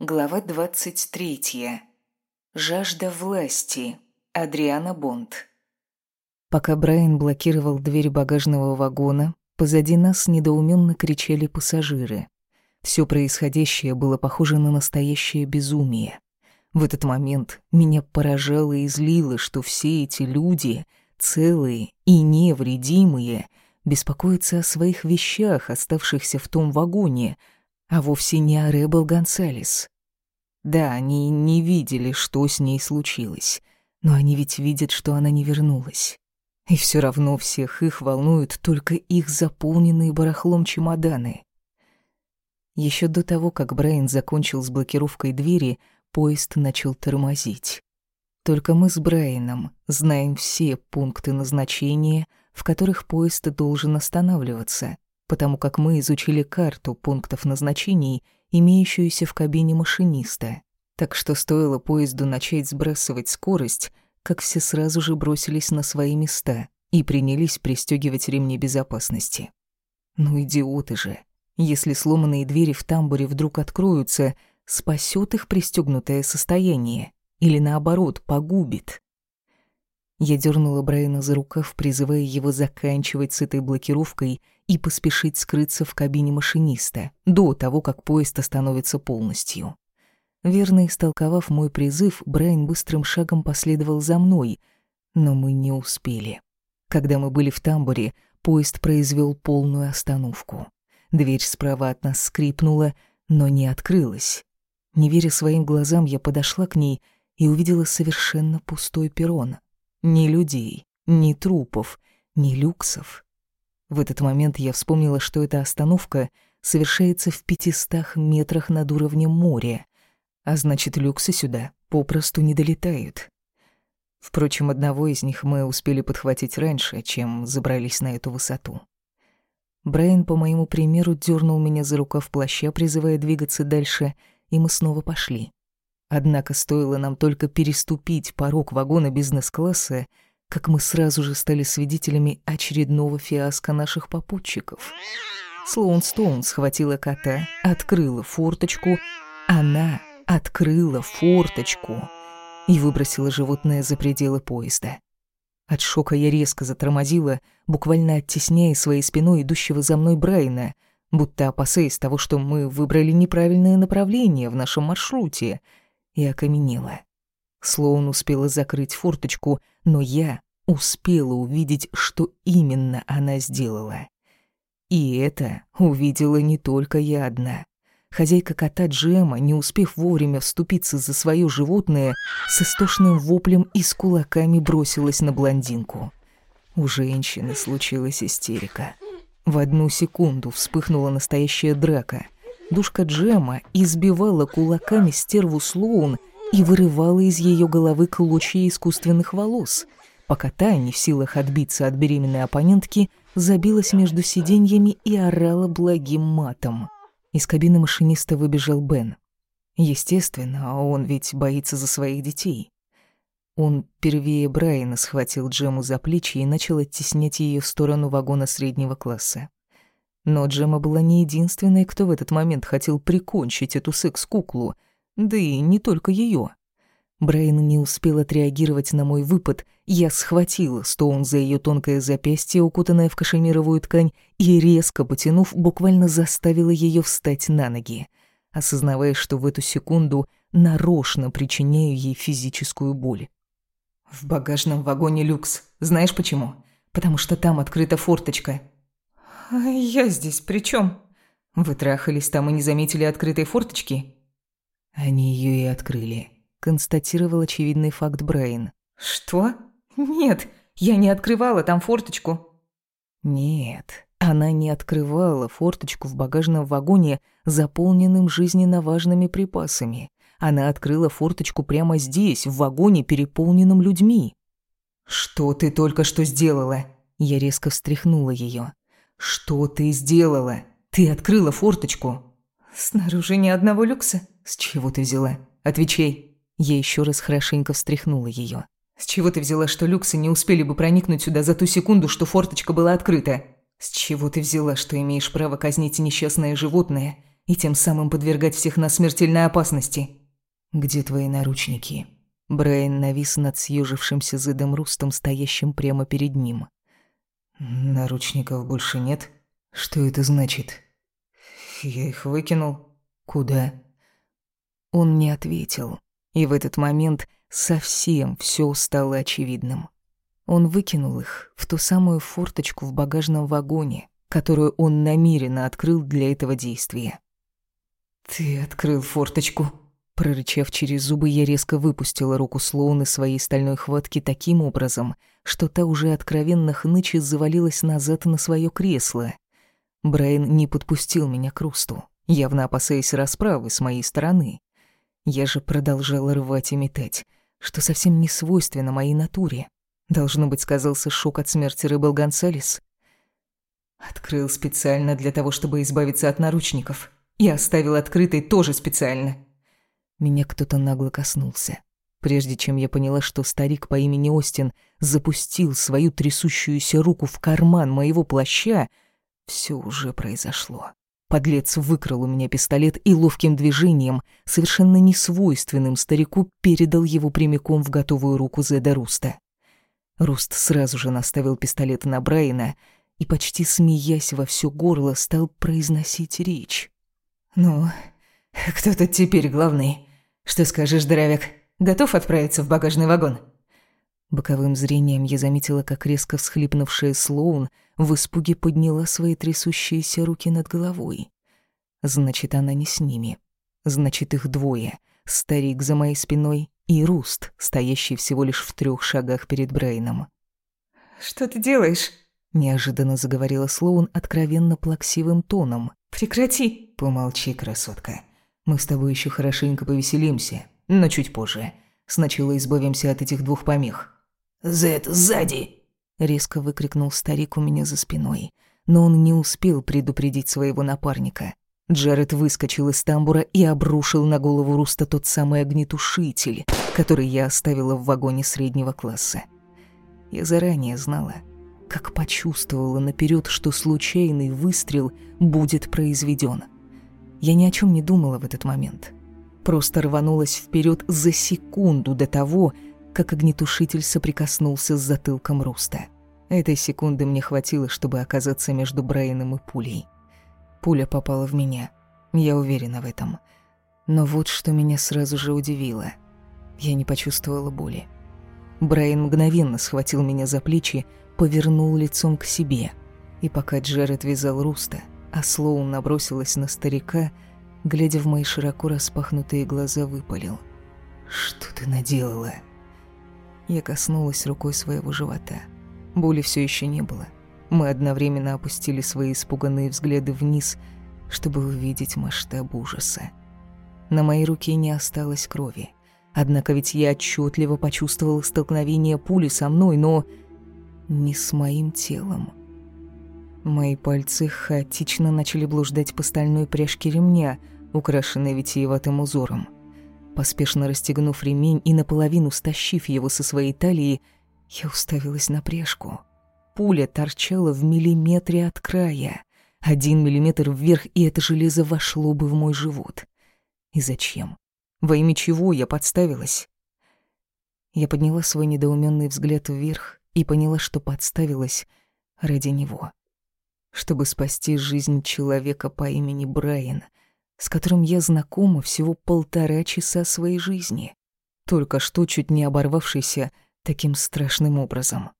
Глава 23. Жажда власти. Адриана Бонд. Пока Брайан блокировал дверь багажного вагона, позади нас недоуменно кричали пассажиры. Все происходящее было похоже на настоящее безумие. В этот момент меня поражало и злило, что все эти люди, целые и невредимые, беспокоятся о своих вещах, оставшихся в том вагоне — а вовсе не о Ребел Гонсалес. Да, они не видели, что с ней случилось, но они ведь видят, что она не вернулась. И все равно всех их волнуют только их заполненные барахлом чемоданы. Еще до того, как Брайан закончил с блокировкой двери, поезд начал тормозить. Только мы с Брайаном знаем все пункты назначения, в которых поезд должен останавливаться, потому как мы изучили карту пунктов назначений, имеющуюся в кабине машиниста. Так что стоило поезду начать сбрасывать скорость, как все сразу же бросились на свои места и принялись пристегивать ремни безопасности. Ну идиоты же. Если сломанные двери в тамбуре вдруг откроются, спасет их пристегнутое состояние или наоборот погубит. Я дернула Брайана за рукав, призывая его заканчивать с этой блокировкой и поспешить скрыться в кабине машиниста до того, как поезд остановится полностью. Верно истолковав мой призыв, Брайан быстрым шагом последовал за мной, но мы не успели. Когда мы были в тамбуре, поезд произвел полную остановку. Дверь справа от нас скрипнула, но не открылась. Не веря своим глазам, я подошла к ней и увидела совершенно пустой перрон — ни людей, ни трупов, ни люксов. В этот момент я вспомнила, что эта остановка совершается в пятистах метрах над уровнем моря, а значит, люксы сюда попросту не долетают. Впрочем, одного из них мы успели подхватить раньше, чем забрались на эту высоту. Брайан, по моему примеру, дернул меня за рукав плаща, призывая двигаться дальше, и мы снова пошли. Однако стоило нам только переступить порог вагона бизнес-класса, как мы сразу же стали свидетелями очередного фиаско наших попутчиков. Слоун Стоун схватила кота, открыла форточку. Она открыла форточку и выбросила животное за пределы поезда. От шока я резко затормозила, буквально оттесняя своей спиной идущего за мной Брайна, будто опасаясь того, что мы выбрали неправильное направление в нашем маршруте — и окаменела. Слоун успела закрыть форточку, но я успела увидеть, что именно она сделала. И это увидела не только я одна. Хозяйка кота Джема, не успев вовремя вступиться за свое животное, с истошным воплем и с кулаками бросилась на блондинку. У женщины случилась истерика. В одну секунду вспыхнула настоящая драка — Душка Джема избивала кулаками стерву Слоун и вырывала из ее головы клочья искусственных волос, пока та, не в силах отбиться от беременной оппонентки, забилась между сиденьями и орала благим матом. Из кабины машиниста выбежал Бен. Естественно, он ведь боится за своих детей. Он первее Брайана схватил Джему за плечи и начал оттеснять ее в сторону вагона среднего класса. Но Джема была не единственной, кто в этот момент хотел прикончить эту секс-куклу, да и не только ее. Брайан не успел отреагировать на мой выпад, я схватила Стоун за ее тонкое запястье, укутанное в кашемировую ткань, и, резко потянув, буквально заставила ее встать на ноги, осознавая, что в эту секунду нарочно причиняю ей физическую боль. «В багажном вагоне люкс. Знаешь почему? Потому что там открыта форточка. «А я здесь при чем? Вы трахались там и не заметили открытой форточки?» «Они ее и открыли», — констатировал очевидный факт Брайан. «Что? Нет, я не открывала там форточку». «Нет, она не открывала форточку в багажном вагоне, заполненным жизненно важными припасами. Она открыла форточку прямо здесь, в вагоне, переполненном людьми». «Что ты только что сделала?» Я резко встряхнула ее. «Что ты сделала? Ты открыла форточку?» «Снаружи ни одного люкса». «С чего ты взяла? Отвечай». Я еще раз хорошенько встряхнула ее. «С чего ты взяла, что люксы не успели бы проникнуть сюда за ту секунду, что форточка была открыта? С чего ты взяла, что имеешь право казнить несчастное животное, и тем самым подвергать всех на смертельной опасности. Где твои наручники? Брайан навис над съежившимся зыдом Рустом, стоящим прямо перед ним. Наручников больше нет. Что это значит? Я их выкинул. Куда? Он не ответил, и в этот момент совсем все стало очевидным. Он выкинул их в ту самую форточку в багажном вагоне, которую он намеренно открыл для этого действия. «Ты открыл форточку?» Прорычав через зубы, я резко выпустила руку Слоун из своей стальной хватки таким образом, что та уже откровенно хныча завалилась назад на свое кресло. Брайан не подпустил меня к Русту, явно опасаясь расправы с моей стороны. Я же продолжала рвать и метать, что совсем не свойственно моей натуре. Должно быть, сказался шок от смерти Рыбал Гонсалес. Открыл специально для того, чтобы избавиться от наручников. И оставил открытой тоже специально. Меня кто-то нагло коснулся. Прежде чем я поняла, что старик по имени Остин запустил свою трясущуюся руку в карман моего плаща, все уже произошло. Подлец выкрал у меня пистолет и ловким движением, совершенно несвойственным старику, передал его прямиком в готовую руку Зеда Руста. Руст сразу же наставил пистолет на Брайана и, почти смеясь во все горло, стал произносить речь. «Ну, кто тут теперь главный? Что скажешь, здоровяк? Готов отправиться в багажный вагон?» Боковым зрением я заметила, как резко всхлипнувшая Слоун в испуге подняла свои трясущиеся руки над головой. Значит, она не с ними. Значит, их двое. Старик за моей спиной и Руст, стоящий всего лишь в трех шагах перед Брейном. «Что ты делаешь?» — неожиданно заговорила Слоун откровенно плаксивым тоном. «Прекрати!» «Помолчи, красотка. Мы с тобой еще хорошенько повеселимся, но чуть позже. Сначала избавимся от этих двух помех». «Зет, сзади!» — резко выкрикнул старик у меня за спиной. Но он не успел предупредить своего напарника. Джаред выскочил из тамбура и обрушил на голову Руста тот самый огнетушитель, который я оставила в вагоне среднего класса. Я заранее знала, как почувствовала наперед, что случайный выстрел будет произведен. Я ни о чем не думала в этот момент. Просто рванулась вперед за секунду до того, как огнетушитель соприкоснулся с затылком Руста. Этой секунды мне хватило, чтобы оказаться между Брайаном и пулей. Пуля попала в меня. Я уверена в этом. Но вот что меня сразу же удивило. Я не почувствовала боли. Брайан мгновенно схватил меня за плечи, повернул лицом к себе. И пока Джеред вязал Руста, а Слоун набросилась на старика, глядя в мои широко распахнутые глаза, выпалил. «Что ты наделала?» Я коснулась рукой своего живота. Боли все еще не было. Мы одновременно опустили свои испуганные взгляды вниз, чтобы увидеть масштаб ужаса. На моей руке не осталось крови. Однако ведь я отчетливо почувствовала столкновение пули со мной, но не с моим телом. Мои пальцы хаотично начали блуждать по стальной пряжке ремня, украшенной витиеватым узором. Поспешно расстегнув ремень и наполовину стащив его со своей талии, я уставилась на пряжку. Пуля торчала в миллиметре от края. Один миллиметр вверх, и это железо вошло бы в мой живот. И зачем? Во имя чего я подставилась? Я подняла свой недоуменный взгляд вверх и поняла, что подставилась ради него. Чтобы спасти жизнь человека по имени Брайан — с которым я знакома всего полтора часа своей жизни, только что чуть не оборвавшийся таким страшным образом.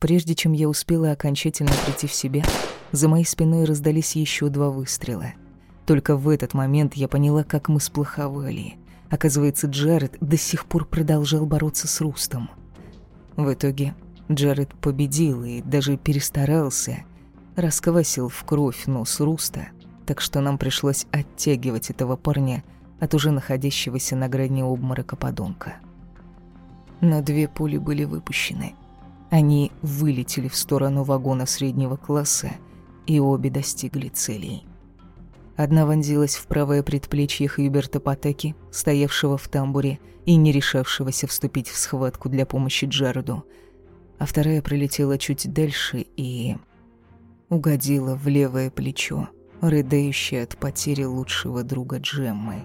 Прежде чем я успела окончательно прийти в себя, за моей спиной раздались еще два выстрела. Только в этот момент я поняла, как мы сплоховали. Оказывается, Джаред до сих пор продолжал бороться с Рустом. В итоге Джаред победил и даже перестарался, расквасил в кровь нос Руста — так что нам пришлось оттягивать этого парня от уже находящегося на грани обморока подонка. Но две пули были выпущены. Они вылетели в сторону вагона среднего класса, и обе достигли целей. Одна вонзилась в правое предплечье Хьюберта Патеки, стоявшего в тамбуре и не решавшегося вступить в схватку для помощи Джареду, а вторая пролетела чуть дальше и угодила в левое плечо рыдающая от потери лучшего друга Джеммы.